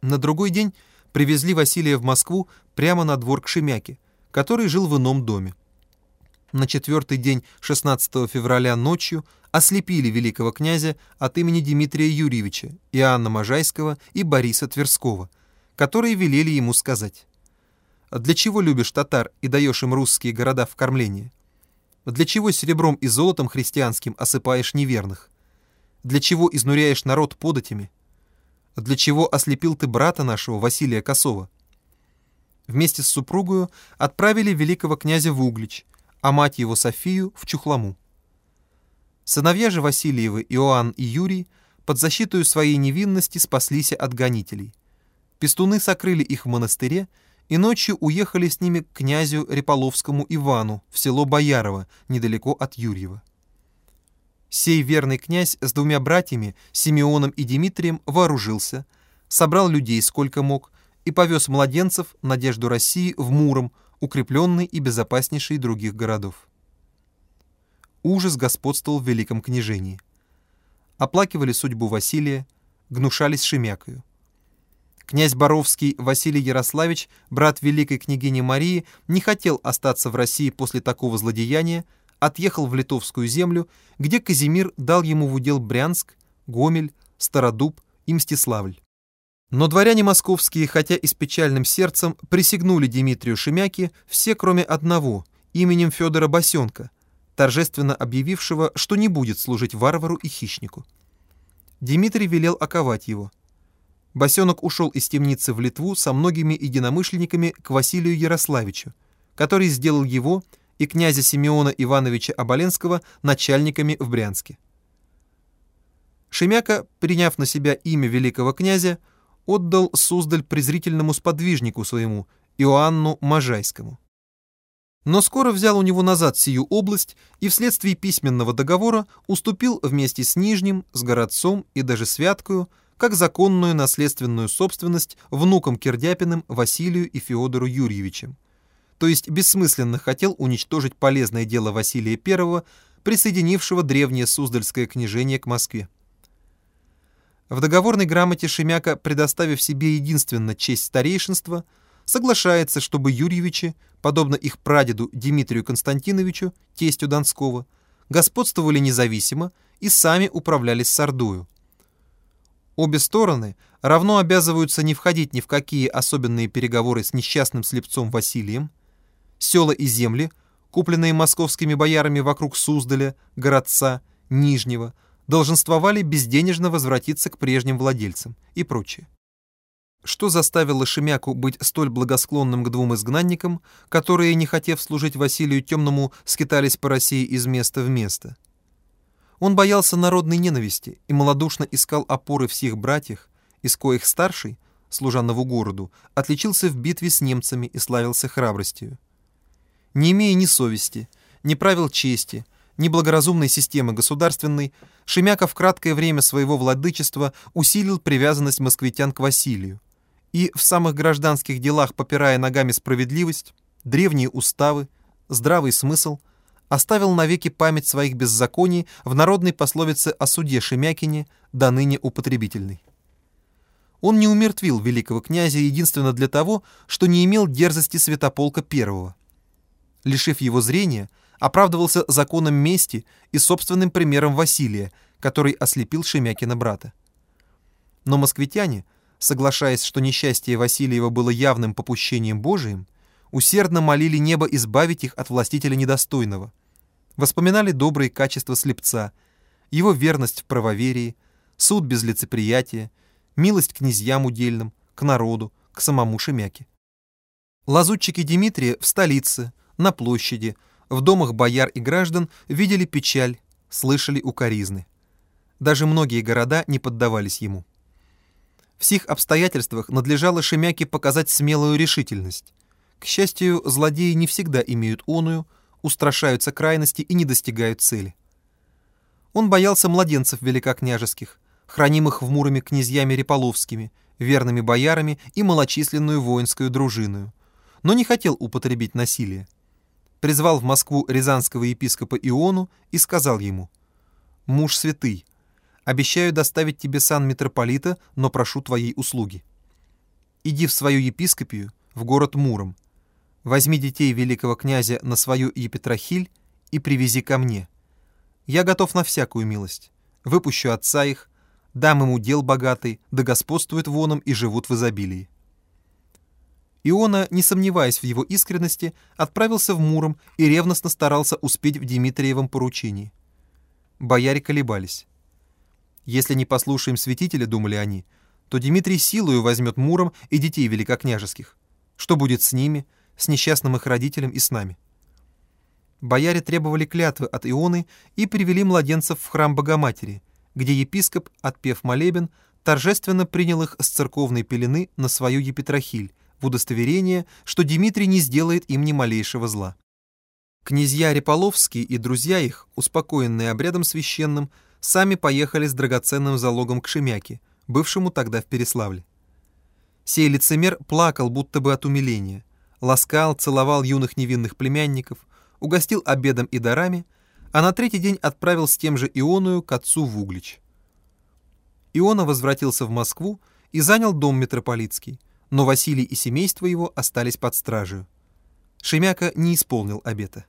На другой день привезли Василия в Москву прямо на двор к Шемяке, который жил в ином доме. На четвертый день 16 февраля ночью ослепили великого князя от имени Дмитрия Юрьевича, Иоанна Можайского и Бориса Тверского, которые велели ему сказать «Для чего любишь татар и даешь им русские города в кормление? Для чего серебром и золотом христианским осыпаешь неверных? Для чего изнуряешь народ податями? Для чего ослепил ты брата нашего, Василия Косова? Вместе с супругою отправили великого князя в Углич, а мать его Софию в Чухлому. Сыновья же Васильевы, Иоанн и Юрий, под защиту своей невинности спаслись от гонителей. Пестуны сокрыли их в монастыре и ночью уехали с ними к князю Реполовскому Ивану в село Боярово, недалеко от Юрьева. Сей верный князь с двумя братьями, Симеоном и Дмитрием, вооружился, собрал людей сколько мог и повез младенцев, надежду России, в Муром, укрепленный и безопаснейший других городов. Ужас господствовал в Великом княжении. Оплакивали судьбу Василия, гнушались Шемякою. Князь Боровский Василий Ярославич, брат великой княгини Марии, не хотел остаться в России после такого злодеяния, отъехал в Литовскую землю, где Казимир дал ему в удел Брянск, Гомель, Стародуб и Мстиславль. Но дворяне московские, хотя и с печальным сердцем, присягнули Дмитрию Шемяке все, кроме одного, именем Федора Босенка, торжественно объявившего, что не будет служить варвару и хищнику. Дмитрий велел оковать его. Босенок ушел из темницы в Литву со многими единомышленниками к Василию Ярославичу, который сделал его и князя Симеона Ивановича Оболенского начальниками в Брянске. Шемяка, приняв на себя имя великого князя, отдал Суздаль презрительному сподвижнику своему, Иоанну Можайскому. Но скоро взял у него назад сию область и вследствие письменного договора уступил вместе с Нижним, с городцом и даже Святкою, как законную наследственную собственность внукам Кирдяпиным Василию и Феодору Юрьевичем, то есть бессмысленно хотел уничтожить полезное дело Василия I, присоединившего древнее Суздальское княжение к Москве. В договорной грамоте Шемяка, предоставив себе единственно честь старейшинства, соглашается, чтобы Юрьевичи, подобно их прадеду Дмитрию Константиновичу, тестю Донского, господствовали независимо и сами управлялись с Ордою. Обе стороны равно обязываются не входить ни в какие особенные переговоры с несчастным слепцом Василием, села и земли, купленные московскими боярами вокруг Суздаля, Городца, Нижнего, долженствовали безденежно возвратиться к прежним владельцам и прочее. Что заставило Шемяку быть столь благосклонным к двум изгнанникам, которые, не хотев служить Василию Темному, скитались по России из места в место? Он боялся народной ненависти и малодушно искал опоры всех братьях, из коих старший, служа городу, отличился в битве с немцами и славился храбростью. Не имея ни совести, ни правил чести, ни благоразумной системы государственной, Шемяка в краткое время своего владычества усилил привязанность москвитян к Василию и в самых гражданских делах, попирая ногами справедливость, древние уставы, здравый смысл, оставил навеки память своих беззаконий в народной пословице о суде Шемякине, до ныне употребительной. Он не умертвил великого князя единственно для того, что не имел дерзости святополка первого лишив его зрения, оправдывался законом мести и собственным примером Василия, который ослепил Шемякина брата. Но москвитяне, соглашаясь, что несчастье Васильева было явным попущением Божиим, усердно молили небо избавить их от властителя недостойного. Воспоминали добрые качества слепца, его верность в правоверии, суд без лицеприятия, милость князьям удельным, к народу, к самому Шемяке. Лазутчики Дмитрия в столице, на площади, в домах бояр и граждан видели печаль, слышали укоризны. Даже многие города не поддавались ему. В сих обстоятельствах надлежало Шемяке показать смелую решительность. К счастью, злодеи не всегда имеют оную, устрашаются крайности и не достигают цели. Он боялся младенцев великокняжеских, хранимых в Муроме князьями Реполовскими, верными боярами и малочисленную воинскую дружину, но не хотел употребить насилие призвал в Москву рязанского епископа Иону и сказал ему, «Муж святый, обещаю доставить тебе сан митрополита, но прошу твоей услуги. иди в свою епископию, в город Муром, возьми детей великого князя на свою епитрахиль и привези ко мне. Я готов на всякую милость. Выпущу отца их, дам ему дел богатый, да господствуют воном и живут в изобилии. Иона, не сомневаясь в его искренности, отправился в Муром и ревностно старался успеть в Дмитриевом поручении. Бояре колебались. Если не послушаем святителя, думали они, то Дмитрий силою возьмет Муром и детей великокняжеских. Что будет с ними, с несчастным их родителем и с нами? Бояре требовали клятвы от Ионы и привели младенцев в храм Богоматери, где епископ, отпев молебен, торжественно принял их с церковной пелены на свою епитрахиль, в удостоверение, что Дмитрий не сделает им ни малейшего зла. Князья Реполовские и друзья их, успокоенные обрядом священным, сами поехали с драгоценным залогом к Шемяке, бывшему тогда в Переславле. Сей лицемер плакал будто бы от умиления, ласкал, целовал юных невинных племянников, угостил обедом и дарами, а на третий день отправил с тем же Ионою к отцу в Углич. Иона возвратился в Москву и занял дом митрополитский, но Василий и семейство его остались под стражей. Шемяка не исполнил обета.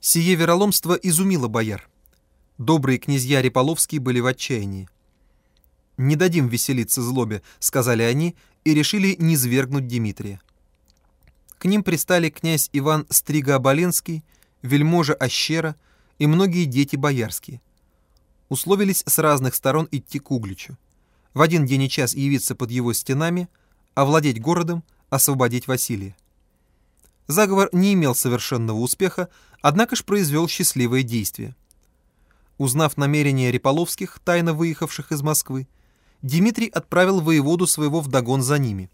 Сие вероломство изумило бояр. Добрые князья Реполовские были в отчаянии. «Не дадим веселиться злобе», — сказали они, и решили низвергнуть Дмитрия. К ним пристали князь Иван Стрига-Оболенский, вельможа Ощера и многие дети боярские. Условились с разных сторон идти к Угличу. В один день и час явиться под его стенами — овладеть городом, освободить Василия. Заговор не имел совершенного успеха, однако ж произвел счастливое действие. Узнав намерения Реполовских, тайно выехавших из Москвы, Дмитрий отправил воеводу своего вдогон за ними.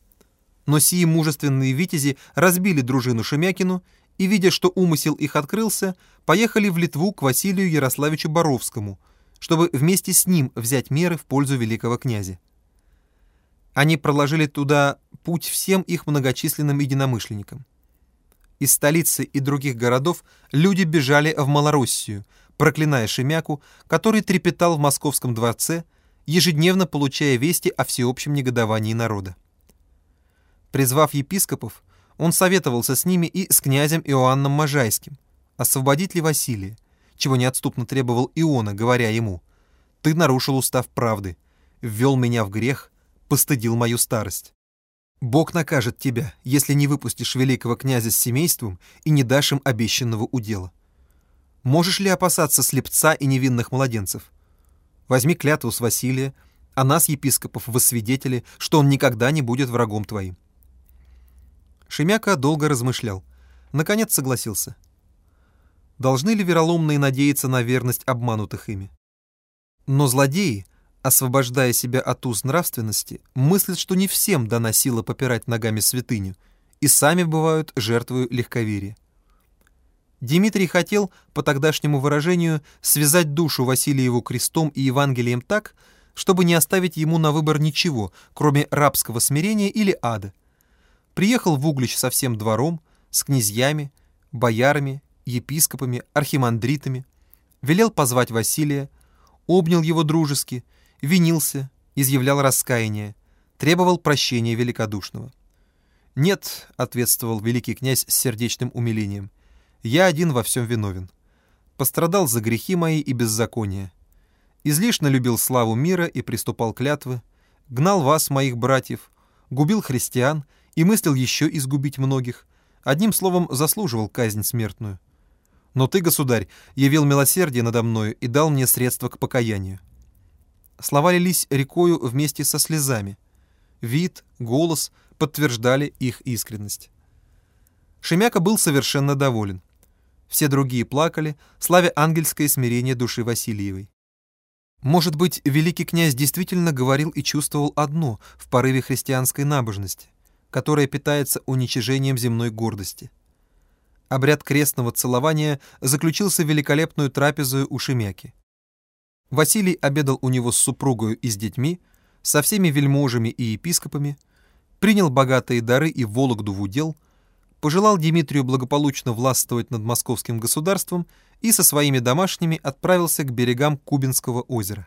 Но сии мужественные витязи разбили дружину Шемякину и, видя, что умысел их открылся, поехали в Литву к Василию Ярославичу Боровскому, чтобы вместе с ним взять меры в пользу великого князя. Они проложили туда путь всем их многочисленным единомышленникам. Из столицы и других городов люди бежали в Малороссию, проклиная Шемяку, который трепетал в московском дворце, ежедневно получая вести о всеобщем негодовании народа. Призвав епископов, он советовался с ними и с князем Иоанном Можайским, освободить ли Василия, чего неотступно требовал Иона, говоря ему, «Ты нарушил устав правды, ввел меня в грех, постыдил мою старость. Бог накажет тебя, если не выпустишь великого князя с семейством и не дашь им обещанного удела. Можешь ли опасаться слепца и невинных младенцев? Возьми клятву с Василия, а нас, епископов, свидетели, что он никогда не будет врагом твоим. Шемяка долго размышлял. Наконец согласился. Должны ли вероломные надеяться на верность обманутых ими? Но злодеи, освобождая себя от уз нравственности, мыслят, что не всем дана сила попирать ногами святыню, и сами бывают жертвою легковерия. Дмитрий хотел, по тогдашнему выражению, связать душу Василиеву крестом и Евангелием так, чтобы не оставить ему на выбор ничего, кроме рабского смирения или ада. Приехал в Углич со всем двором, с князьями, боярами, епископами, архимандритами, велел позвать Василия, обнял его дружески — винился, изъявлял раскаяние, требовал прощения великодушного. «Нет», — ответствовал великий князь с сердечным умилением, — «я один во всем виновен. Пострадал за грехи мои и беззакония. Излишне любил славу мира и приступал клятвы, гнал вас, моих братьев, губил христиан и мыслил еще изгубить многих, одним словом заслуживал казнь смертную. Но ты, государь, явил милосердие надо мною и дал мне средства к покаянию. Слова лились рекою вместе со слезами. Вид, голос подтверждали их искренность. Шемяка был совершенно доволен. Все другие плакали, славя ангельское смирение души Васильевой. Может быть, великий князь действительно говорил и чувствовал одно в порыве христианской набожности, которая питается уничижением земной гордости. Обряд крестного целования заключился в великолепную трапезу у Шемяки. Василий обедал у него с супругою и с детьми, со всеми вельможами и епископами, принял богатые дары и Вологду в удел, пожелал Дмитрию благополучно властвовать над московским государством и со своими домашними отправился к берегам Кубинского озера.